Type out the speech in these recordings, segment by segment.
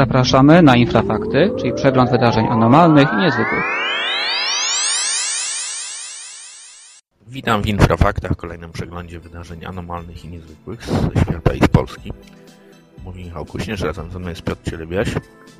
Zapraszamy na Infrafakty, czyli przegląd wydarzeń anormalnych i niezwykłych. Witam w Infrafaktach, kolejnym przeglądzie wydarzeń anormalnych i niezwykłych ze świata i z Polski. Mówi Michał Kuśnierz, razem ze mną jest Piotr Cielebiaś.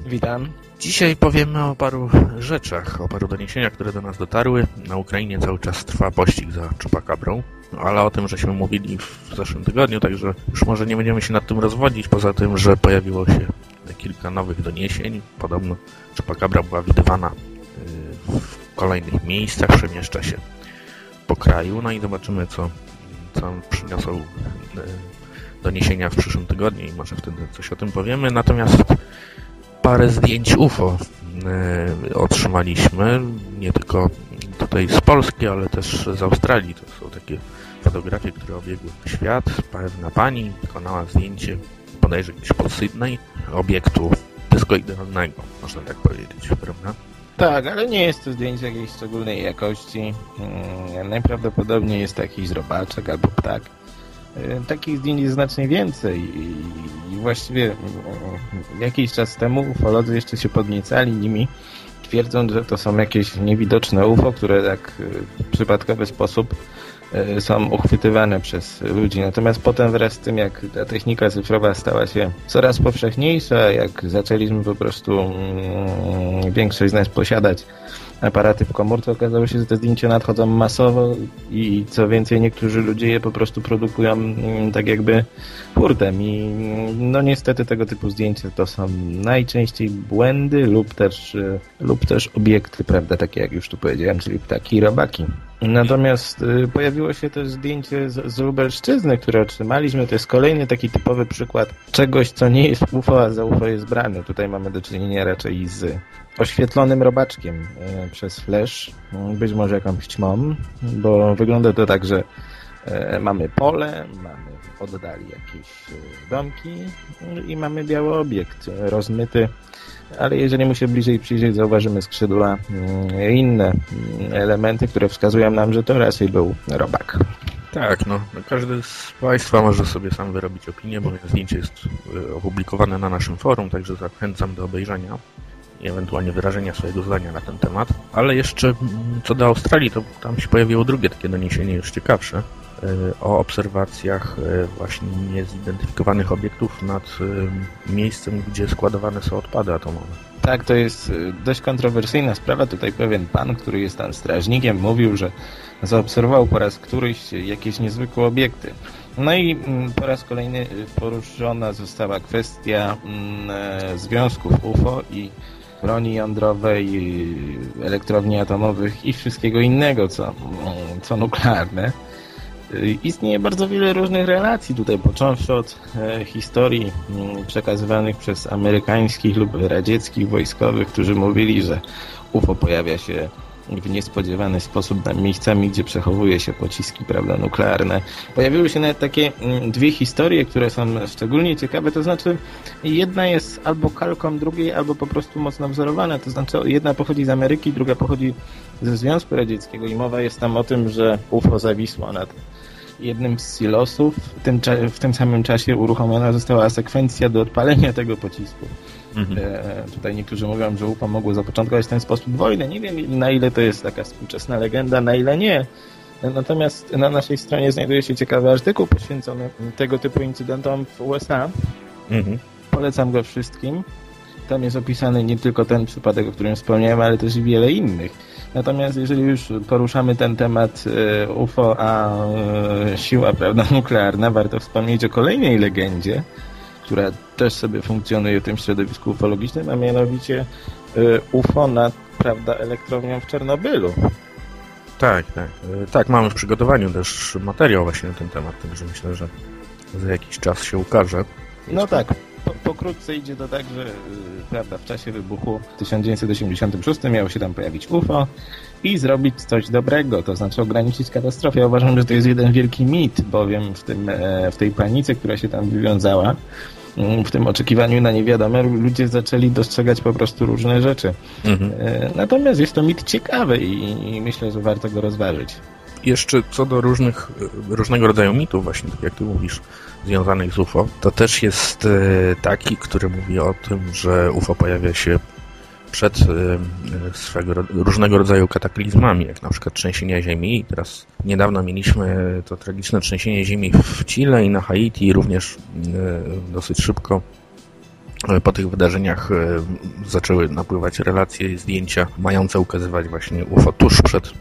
Witam. Dzisiaj powiemy o paru rzeczach, o paru doniesieniach, które do nas dotarły. Na Ukrainie cały czas trwa pościg za czupakabrą, no, ale o tym żeśmy mówili w zeszłym tygodniu, także już może nie będziemy się nad tym rozwodzić, poza tym, że pojawiło się kilka nowych doniesień. Podobno czupakabra była widywana y, w kolejnych miejscach, przemieszcza się po kraju, no i zobaczymy, co, co przyniosą y, doniesienia w przyszłym tygodniu i może wtedy coś o tym powiemy. Natomiast parę zdjęć UFO y, otrzymaliśmy, nie tylko tutaj z Polski, ale też z Australii. To są takie fotografie, które obiegły świat. Pewna pani wykonała zdjęcie, bodajże gdzieś pod Sydney, obiektu dyskoidalnego, można tak powiedzieć, prawda? Tak, ale nie jest to zdjęcie jakiejś szczególnej jakości. Hmm, najprawdopodobniej jest to jakiś robaczek albo ptak. Y, takich zdjęć jest znacznie więcej i właściwie mm, jakiś czas temu ufolodzy jeszcze się podniecali nimi, twierdząc, że to są jakieś niewidoczne UFO, które tak w przypadkowy sposób y, są uchwytywane przez ludzi. Natomiast potem wraz z tym, jak ta technika cyfrowa stała się coraz powszechniejsza, jak zaczęliśmy po prostu mm, większość z nas posiadać aparaty w komórce, okazało się, że te zdjęcia nadchodzą masowo i co więcej, niektórzy ludzie je po prostu produkują mm, tak jakby hurtem i mm, no niestety tego typu zdjęcia to są najczęściej błędy lub też, y, lub też obiekty, prawda, takie jak już tu powiedziałem, czyli ptaki i robaki. Natomiast y, pojawiło się też zdjęcie z, z Lubelszczyzny, które otrzymaliśmy. To jest kolejny taki typowy przykład czegoś, co nie jest UFO, a za UFO jest brane. Tutaj mamy do czynienia raczej z oświetlonym robaczkiem y, przez flash, być może jakąś ćmą, bo wygląda to tak, że mamy pole, mamy w oddali jakieś domki i mamy biały obiekt rozmyty ale jeżeli mu się bliżej przyjrzeć, zauważymy skrzydła mm, i inne mm, elementy, które wskazują nam, że to raczej był robak. Tak, no, każdy z Państwa może sobie sam wyrobić opinię, bo zdjęcie jest e, opublikowane na naszym forum, także zachęcam do obejrzenia i ewentualnie wyrażenia swojego zdania na ten temat. Ale jeszcze mm, co do Australii, to tam się pojawiło drugie takie doniesienie, już ciekawsze. E, o obserwacjach e, właśnie niezidentyfikowanych obiektów nad e, miejscem, gdzie składowane są odpady atomowe. Tak, to jest dość kontrowersyjna sprawa. Tutaj pewien pan, który jest tam strażnikiem, mówił, że zaobserwował po raz któryś jakieś niezwykłe obiekty. No i mm, po raz kolejny poruszona została kwestia mm, związków UFO i broni jądrowej, elektrowni atomowych i wszystkiego innego, co, co nuklearne. Y, istnieje bardzo wiele różnych relacji tutaj, począwszy od e, historii mm, przekazywanych przez amerykańskich lub radzieckich wojskowych, którzy mówili, że UFO pojawia się w niespodziewany sposób na miejscami, gdzie przechowuje się pociski prawda, nuklearne. Pojawiły się nawet takie mm, dwie historie, które są szczególnie ciekawe, to znaczy jedna jest albo kalką drugiej, albo po prostu mocno wzorowana, to znaczy jedna pochodzi z Ameryki, druga pochodzi ze Związku Radzieckiego i mowa jest tam o tym, że UFO zawisło nad jednym z silosów. W tym, w tym samym czasie uruchomiona została sekwencja do odpalenia tego pocisku. Mhm. E, tutaj niektórzy mówią, że UFO mogło zapoczątkować w ten sposób wojnę. Nie wiem na ile to jest taka współczesna legenda, na ile nie. Natomiast na naszej stronie znajduje się ciekawy artykuł poświęcony tego typu incydentom w USA. Mhm. Polecam go wszystkim. Tam jest opisany nie tylko ten przypadek, o którym wspomniałem, ale też i wiele innych. Natomiast jeżeli już poruszamy ten temat e, UFO, a e, siła prawda, nuklearna, warto wspomnieć o kolejnej legendzie, która też sobie funkcjonuje w tym środowisku ufologicznym, a mianowicie e, UFO nad prawda, elektrownią w Czernobylu. Tak, tak. Tak, mamy w przygotowaniu też materiał właśnie na ten temat, także myślę, że za jakiś czas się ukaże. No tak, po, pokrótce idzie to tak, że y, prawda, w czasie wybuchu w 1986 miało się tam pojawić UFO i zrobić coś dobrego, to znaczy ograniczyć katastrofę. Ja uważam, że to jest jeden wielki mit, bowiem w, tym, e, w tej panice, która się tam wywiązała, w tym oczekiwaniu na niewiadome, ludzie zaczęli dostrzegać po prostu różne rzeczy. Mhm. E, natomiast jest to mit ciekawy i myślę, że warto go rozważyć. Jeszcze co do różnych, różnego rodzaju mitów, właśnie tak jak ty mówisz, związanych z UFO, to też jest taki, który mówi o tym, że UFO pojawia się przed swego, różnego rodzaju kataklizmami, jak na przykład trzęsienia ziemi. Teraz niedawno mieliśmy to tragiczne trzęsienie ziemi w Chile i na Haiti, również dosyć szybko po tych wydarzeniach zaczęły napływać relacje i zdjęcia mające ukazywać właśnie UFO tuż przed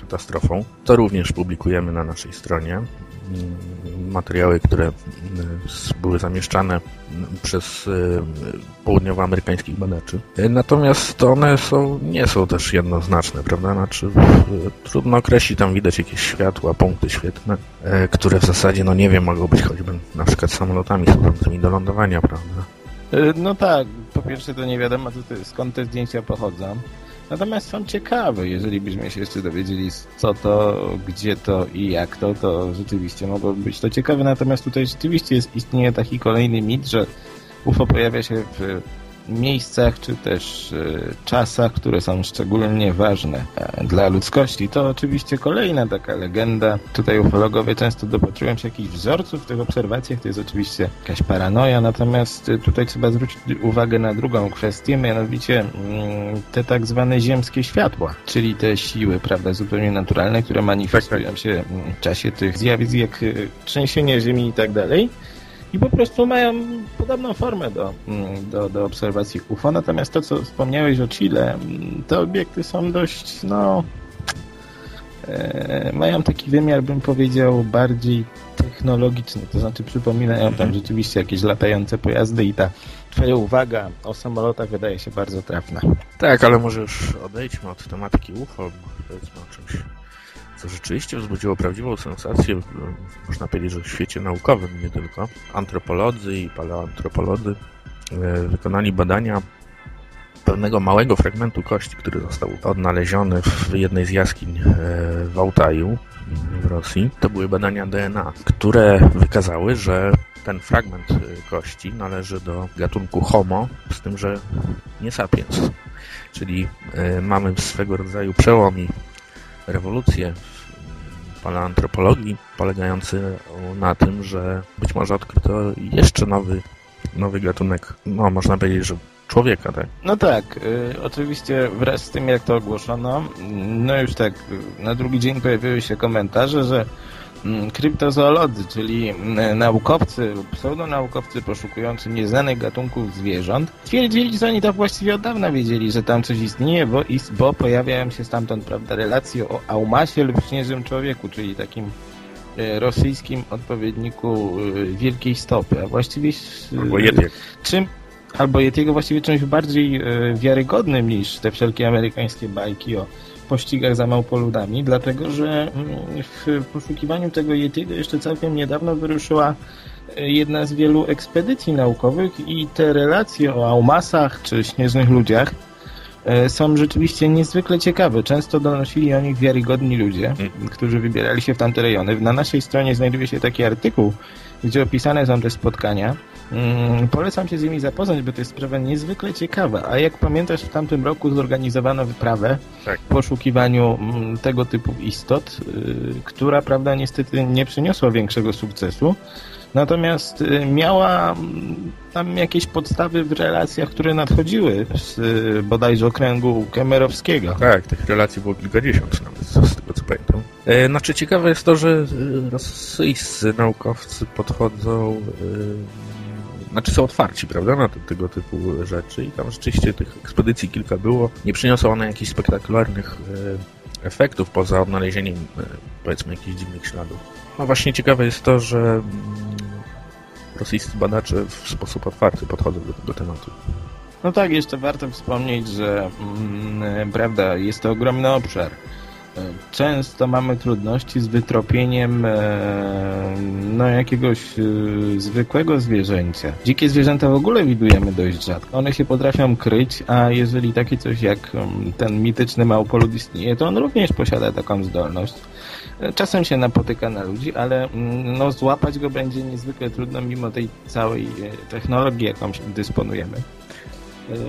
katastrofą. To również publikujemy na naszej stronie materiały, które były zamieszczane przez południowoamerykańskich badaczy. Natomiast one są, nie są też jednoznaczne, prawda? Znaczy, trudno określić, tam widać jakieś światła, punkty świetne, które w zasadzie, no nie wiem, mogą być choćby na przykład samolotami służącymi do lądowania, prawda? No tak, po pierwsze to nie wiadomo skąd te zdjęcia pochodzą. Natomiast są ciekawe, jeżeli byśmy się jeszcze dowiedzieli co to, gdzie to i jak to, to rzeczywiście mogłoby być to ciekawe. Natomiast tutaj rzeczywiście jest, istnieje taki kolejny mit, że UFO pojawia się w miejscach czy też y, czasach, które są szczególnie ważne e, dla ludzkości. To oczywiście kolejna taka legenda. Tutaj ufologowie często dopatrują się jakichś wzorców w tych obserwacjach. To jest oczywiście jakaś paranoja, natomiast tutaj trzeba zwrócić uwagę na drugą kwestię, mianowicie mm, te tak zwane ziemskie światła, czyli te siły, prawda, zupełnie naturalne, które manifestują się w czasie tych zjawisk, jak y, trzęsienie ziemi i tak dalej i po prostu mają podobną formę do, mm, do, do obserwacji UFO. Natomiast to, co wspomniałeś o Chile, mm, te obiekty są dość, no, e, mają taki wymiar, bym powiedział, bardziej technologiczny. To znaczy przypominają tam mhm. rzeczywiście jakieś latające pojazdy i ta twoja uwaga o samolotach wydaje się bardzo trafna. Tak, ale może już odejdźmy od tematyki UFO, powiedzmy o czymś co rzeczywiście wzbudziło prawdziwą sensację, można powiedzieć, że w świecie naukowym nie tylko. Antropolodzy i paleoantropolodzy e, wykonali badania pewnego małego fragmentu kości, który został odnaleziony w jednej z jaskiń e, w Altaju w Rosji. To były badania DNA, które wykazały, że ten fragment e, kości należy do gatunku Homo, z tym, że nie sapiens. Czyli mamy swego rodzaju przełomi rewolucję w paleoantropologii, polegający na tym, że być może odkryto jeszcze nowy, nowy gatunek, no można powiedzieć, że człowieka, tak? No tak, y, oczywiście wraz z tym jak to ogłoszono, no już tak na drugi dzień pojawiły się komentarze, że kryptozoolodzy, czyli mm, naukowcy lub pseudonaukowcy poszukujący nieznanych gatunków zwierząt, twierdzili, że oni to właściwie od dawna wiedzieli, że tam coś istnieje, bo, bo pojawiają się stamtąd prawda, relacje o Aumasie lub Śnieżym Człowieku, czyli takim e, rosyjskim odpowiedniku e, Wielkiej Stopy, a właściwie albo czym albo Yetiego właściwie czymś bardziej e, wiarygodnym niż te wszelkie amerykańskie bajki o pościgach za małpoludami, dlatego że mm, w poszukiwaniu tego Yetiego jeszcze całkiem niedawno wyruszyła e, jedna z wielu ekspedycji naukowych i te relacje o Aumasach czy śnieżnych ludziach e, są rzeczywiście niezwykle ciekawe. Często donosili o nich wiarygodni ludzie, mm. którzy wybierali się w tamte rejony. Na naszej stronie znajduje się taki artykuł, gdzie opisane są te spotkania. Mm, polecam się z nimi zapoznać, bo to jest sprawa niezwykle ciekawa. A jak pamiętasz, w tamtym roku zorganizowano wyprawę tak. w poszukiwaniu mm, tego typu istot, y, która, prawda, niestety nie przyniosła większego sukcesu. Natomiast y, miała mm, tam jakieś podstawy w relacjach, które nadchodziły z y, bodajże okręgu kemerowskiego. Tak, tych relacji było kilkadziesiąt nawet, z tego co pamiętam. E, znaczy ciekawe jest to, że rosyjscy naukowcy podchodzą znaczy są otwarci, prawda, na te, tego typu rzeczy i tam rzeczywiście tych ekspedycji kilka było. Nie przyniosą one jakichś spektakularnych e, efektów poza odnalezieniem, e, powiedzmy, jakichś dziwnych śladów. No właśnie ciekawe jest to, że mm, rosyjscy badacze w sposób otwarty podchodzą do tego tematu. No tak, jeszcze warto wspomnieć, że mm, prawda, jest to ogromny obszar często mamy trudności z wytropieniem e, no, jakiegoś e, zwykłego zwierzęcia. Dzikie zwierzęta w ogóle widujemy dość rzadko. One się potrafią kryć, a jeżeli takie coś jak mm, ten mityczny małpolud istnieje, to on również posiada taką zdolność. E, czasem się napotyka na ludzi, ale mm, no, złapać go będzie niezwykle trudno mimo tej całej technologii, jaką dysponujemy.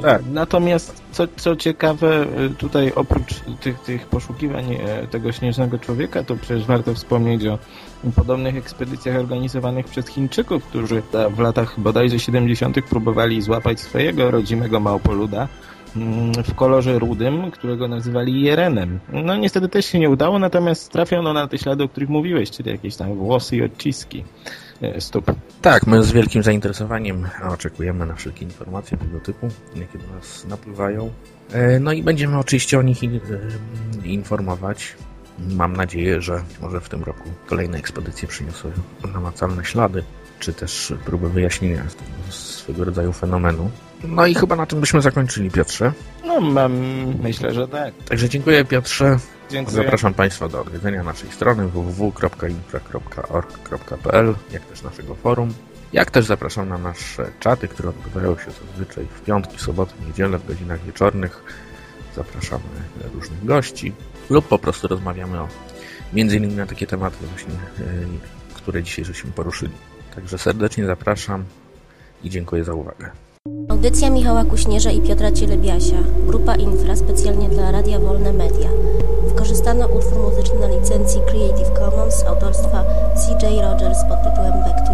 Tak. Natomiast co, co ciekawe, e, tutaj oprócz tych, tych poszukiwań e, tego śnieżnego człowieka, to przecież warto wspomnieć o podobnych ekspedycjach organizowanych przez Chińczyków, którzy w latach bodajże 70. próbowali złapać swojego rodzimego małpoluda w kolorze rudym, którego nazywali jerenem. No niestety też się nie udało, natomiast trafiono na te ślady, o których mówiłeś, czyli jakieś tam włosy i odciski e, stóp. Tak, my z wielkim zainteresowaniem oczekujemy na wszelkie informacje tego typu, jakie do nas napływają. E, No i będziemy oczywiście o nich e, informować. Mam nadzieję, że może w tym roku kolejne ekspedycje przyniosły namacalne ślady, czy też próby wyjaśnienia swego rodzaju fenomenu. No i chyba na tym byśmy zakończyli, Piotrze. No mam, myślę, że tak. Także dziękuję, Piotrze. Dziękuję. Zapraszam Państwa do odwiedzenia naszej strony www.infra.org.pl, jak też naszego forum. Jak też zapraszam na nasze czaty, które odbywają się zazwyczaj w piątki, soboty, niedzielę w godzinach wieczornych. Zapraszamy różnych gości lub po prostu rozmawiamy o między innymi na takie tematy właśnie, e, które dzisiaj żeśmy poruszyli. Także serdecznie zapraszam i dziękuję za uwagę. Audycja Michała Kuśnierza i Piotra Cielebiasia. Grupa Infra specjalnie dla Radia Wolne Media. Wykorzystano utwór muzyczny na licencji Creative Commons autorstwa CJ Rogers pod tytułem You.